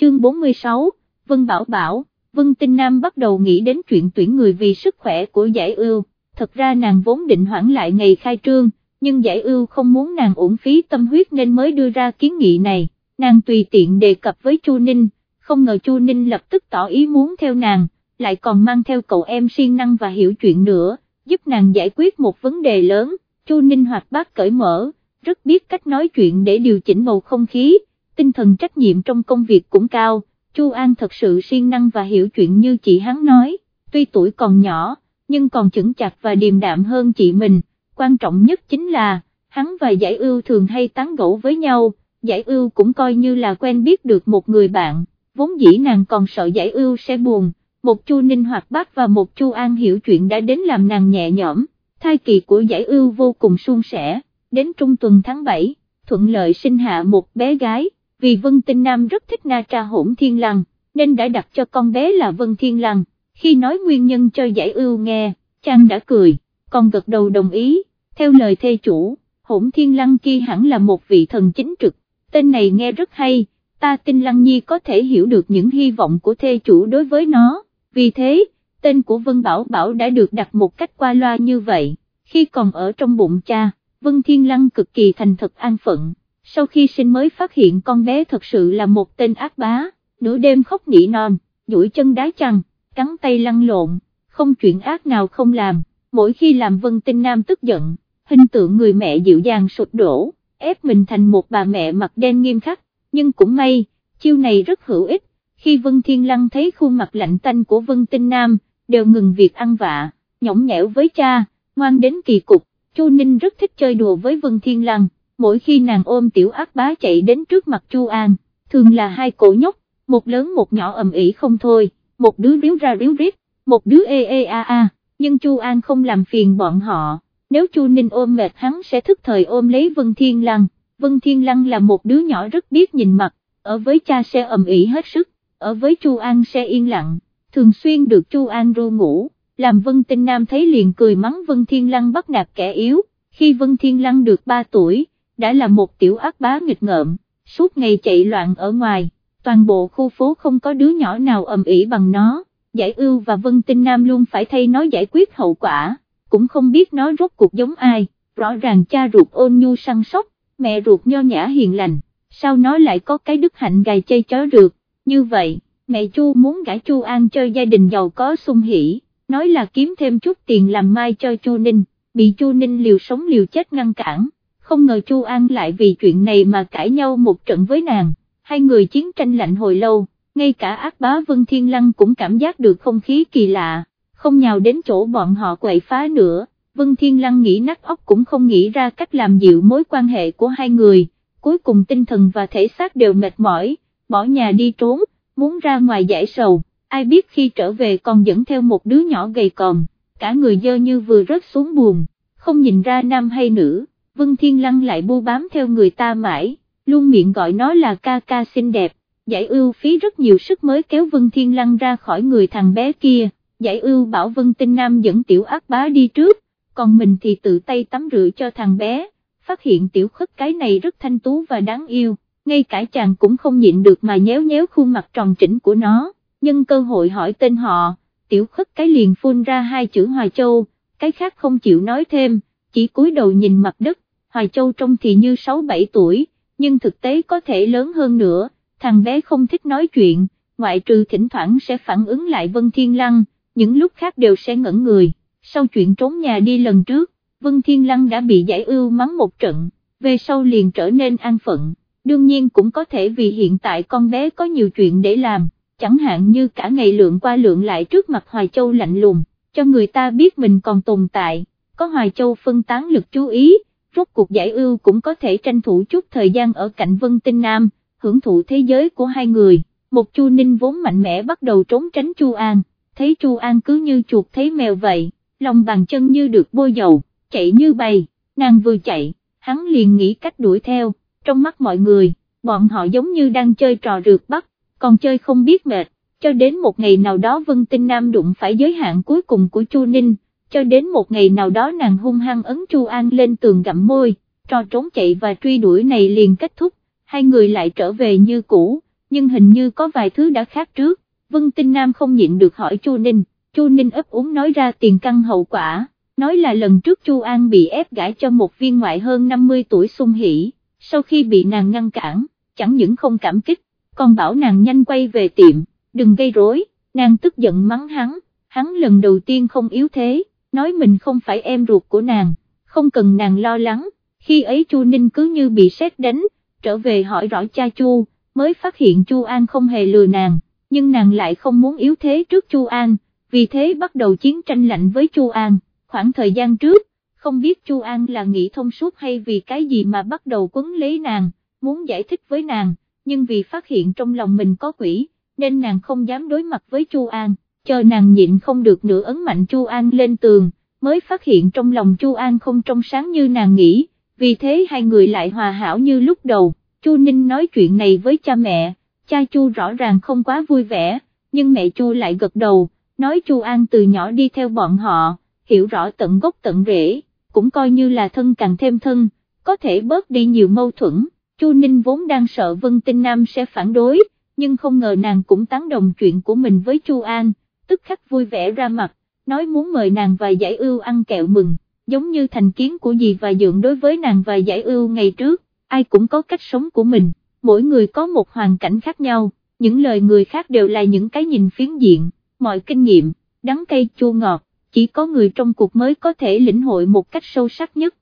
chương 46, Vân Bảo Bảo, Vân Tinh Nam bắt đầu nghĩ đến chuyện tuyển người vì sức khỏe của giải ưu, thật ra nàng vốn định hoãn lại ngày khai trương, nhưng giải ưu không muốn nàng uổng phí tâm huyết nên mới đưa ra kiến nghị này, nàng tùy tiện đề cập với Chu Ninh, không ngờ Chu Ninh lập tức tỏ ý muốn theo nàng, lại còn mang theo cậu em siêng năng và hiểu chuyện nữa, giúp nàng giải quyết một vấn đề lớn, Chu Ninh hoạt bát cởi mở, rất biết cách nói chuyện để điều chỉnh bầu không khí, tinh thần trách nhiệm trong công việc cũng cao, Chu An thật sự siêng năng và hiểu chuyện như chị hắn nói, tuy tuổi còn nhỏ, nhưng còn chững chặt và điềm đạm hơn chị mình, quan trọng nhất chính là, hắn và giải ưu thường hay tán gẫu với nhau, giải ưu cũng coi như là quen biết được một người bạn, vốn dĩ nàng còn sợ giải ưu sẽ buồn, một chu ninh hoạt bát và một chu an hiểu chuyện đã đến làm nàng nhẹ nhõm, thai kỳ của giải ưu vô cùng suôn sẻ, đến trung tuần tháng 7, thuận lợi sinh hạ một bé gái, vì Vân Tinh Nam rất thích Na Tra hỗn thiên lăng, nên đã đặt cho con bé là Vân Thiên Lăng, khi nói nguyên nhân cho giải ưu nghe, chàng đã cười, còn gật đầu đồng ý, theo lời thê chủ, hỗn thiên lăng kia hẳn là một vị thần chính trực, tên này nghe rất hay, ta tin Lăng Nhi có thể hiểu được những hy vọng của thê chủ đối với nó, vì thế, tên của Vân Bảo Bảo đã được đặt một cách qua loa như vậy, khi còn ở trong bụng cha, Vân Thiên Lăng cực kỳ thành thật an phận, sau khi sinh mới phát hiện con bé thật sự là một tên ác bá, nửa đêm khóc nỉ non, duỗi chân đá chăn, cắn tay lăn lộn, không chuyện ác nào không làm, mỗi khi làm Vân Tinh Nam tức giận, hình tượng người mẹ dịu dàng sụt đổ, ép mình thành một bà mẹ mặt đen nghiêm khắc, nhưng cũng may, chiêu này rất hữu ích, khi Vân Thiên Lăng thấy khuôn mặt lạnh tanh của Vân Tinh Nam, đều ngừng việc ăn vạ, nhõng nhẽo với cha, ngoan đến kỳ cục, Chu Ninh rất thích chơi đùa với Vân Thiên Lăng, mỗi khi nàng ôm tiểu ác bá chạy đến trước mặt Chu An, thường là hai cổ nhóc, một lớn một nhỏ ầm ĩ không thôi, một đứa ríu ra ríu rít, một đứa ê ê a a, nhưng Chu An không làm phiền bọn họ, nếu Chu Ninh ôm mệt hắn sẽ thức thời ôm lấy Vân Thiên Lăng, Vân Thiên Lăng là một đứa nhỏ rất biết nhìn mặt, ở với cha sẽ ầm ĩ hết sức, ở với Chu An sẽ yên lặng, thường xuyên được Chu An ru ngủ, làm Vân Tinh Nam thấy liền cười mắng Vân Thiên Lăng bắt nạt kẻ yếu, khi Vân Thiên Lăng được 3 tuổi, đã là một tiểu ác bá nghịch ngợm, suốt ngày chạy loạn ở ngoài, toàn bộ khu phố không có đứa nhỏ nào ầm ĩ bằng nó, giải ưu và Vân Tinh Nam luôn phải thay nó giải quyết hậu quả, cũng không biết nó rốt cuộc giống ai, rõ ràng cha ruột ôn nhu săn sóc, mẹ ruột nho nhã hiền lành, sao nó lại có cái đức hạnh gài chay chó rượt, như vậy, mẹ Chu muốn gả Chu An cho gia đình giàu có sung hỉ, nói là kiếm thêm chút tiền làm mai cho Chu Ninh, bị Chu Ninh liều sống liều chết ngăn cản không ngờ Chu An lại vì chuyện này mà cãi nhau một trận với nàng, hai người chiến tranh lạnh hồi lâu, ngay cả ác bá Vân Thiên Lăng cũng cảm giác được không khí kỳ lạ, không nhào đến chỗ bọn họ quậy phá nữa, Vân Thiên Lăng nghĩ nát óc cũng không nghĩ ra cách làm dịu mối quan hệ của hai người, cuối cùng tinh thần và thể xác đều mệt mỏi, bỏ nhà đi trốn, muốn ra ngoài giải sầu, ai biết khi trở về còn dẫn theo một đứa nhỏ gầy còm, cả người dơ như vừa rớt xuống buồn, không nhìn ra nam hay nữ. Vân Thiên Lăng lại bu bám theo người ta mãi, luôn miệng gọi nó là ca ca xinh đẹp, giải ưu phí rất nhiều sức mới kéo Vân Thiên Lăng ra khỏi người thằng bé kia, giải ưu bảo Vân Tinh Nam dẫn tiểu ác bá đi trước, còn mình thì tự tay tắm rửa cho thằng bé, phát hiện tiểu khất cái này rất thanh tú và đáng yêu, ngay cả chàng cũng không nhịn được mà nhéo nhéo khuôn mặt tròn chỉnh của nó, nhân cơ hội hỏi tên họ, tiểu khất cái liền phun ra hai chữ Hoài Châu, cái khác không chịu nói thêm, chỉ cúi đầu nhìn mặt đất, Hoài Châu trông thì như 6-7 tuổi, nhưng thực tế có thể lớn hơn nữa, thằng bé không thích nói chuyện, ngoại trừ thỉnh thoảng sẽ phản ứng lại Vân Thiên Lăng, những lúc khác đều sẽ ngẩn người, sau chuyện trốn nhà đi lần trước, Vân Thiên Lăng đã bị giải ưu mắng một trận, về sau liền trở nên an phận, đương nhiên cũng có thể vì hiện tại con bé có nhiều chuyện để làm, chẳng hạn như cả ngày lượng qua lượng lại trước mặt Hoài Châu lạnh lùng, cho người ta biết mình còn tồn tại, có Hoài Châu phân tán lực chú ý rốt cuộc giải ưu cũng có thể tranh thủ chút thời gian ở cạnh Vân Tinh Nam, hưởng thụ thế giới của hai người, một Chu Ninh vốn mạnh mẽ bắt đầu trốn tránh Chu An, thấy Chu An cứ như chuột thấy mèo vậy, lòng bàn chân như được bôi dầu, chạy như bay, nàng vừa chạy, hắn liền nghĩ cách đuổi theo, trong mắt mọi người, bọn họ giống như đang chơi trò rượt bắt, còn chơi không biết mệt, cho đến một ngày nào đó Vân Tinh Nam đụng phải giới hạn cuối cùng của Chu Ninh, cho đến một ngày nào đó nàng hung hăng ấn Chu An lên tường gặm môi, trò trốn chạy và truy đuổi này liền kết thúc, hai người lại trở về như cũ, nhưng hình như có vài thứ đã khác trước, Vân Tinh Nam không nhịn được hỏi Chu Ninh, Chu Ninh ấp úng nói ra tiền căn hậu quả, nói là lần trước Chu An bị ép gãi cho một viên ngoại hơn 50 tuổi sung hỉ, sau khi bị nàng ngăn cản, chẳng những không cảm kích, còn bảo nàng nhanh quay về tiệm, đừng gây rối, nàng tức giận mắng hắn, hắn lần đầu tiên không yếu thế, nói mình không phải em ruột của nàng, không cần nàng lo lắng, khi ấy Chu Ninh cứ như bị sét đánh, trở về hỏi rõ cha Chu, mới phát hiện Chu An không hề lừa nàng, nhưng nàng lại không muốn yếu thế trước Chu An, vì thế bắt đầu chiến tranh lạnh với Chu An, khoảng thời gian trước, không biết Chu An là nghĩ thông suốt hay vì cái gì mà bắt đầu quấn lấy nàng, muốn giải thích với nàng, nhưng vì phát hiện trong lòng mình có quỷ, nên nàng không dám đối mặt với Chu An, chờ nàng nhịn không được nữa ấn mạnh Chu An lên tường, mới phát hiện trong lòng Chu An không trong sáng như nàng nghĩ, vì thế hai người lại hòa hảo như lúc đầu, Chu Ninh nói chuyện này với cha mẹ, cha Chu rõ ràng không quá vui vẻ, nhưng mẹ Chu lại gật đầu, nói Chu An từ nhỏ đi theo bọn họ, hiểu rõ tận gốc tận rễ, cũng coi như là thân càng thêm thân, có thể bớt đi nhiều mâu thuẫn, Chu Ninh vốn đang sợ Vân Tinh Nam sẽ phản đối, nhưng không ngờ nàng cũng tán đồng chuyện của mình với Chu An, tức khắc vui vẻ ra mặt, nói muốn mời nàng và giải ưu ăn kẹo mừng, giống như thành kiến của dì và dượng đối với nàng và giải ưu ngày trước, ai cũng có cách sống của mình, mỗi người có một hoàn cảnh khác nhau, những lời người khác đều là những cái nhìn phiến diện, mọi kinh nghiệm, đắng cay chua ngọt, chỉ có người trong cuộc mới có thể lĩnh hội một cách sâu sắc nhất,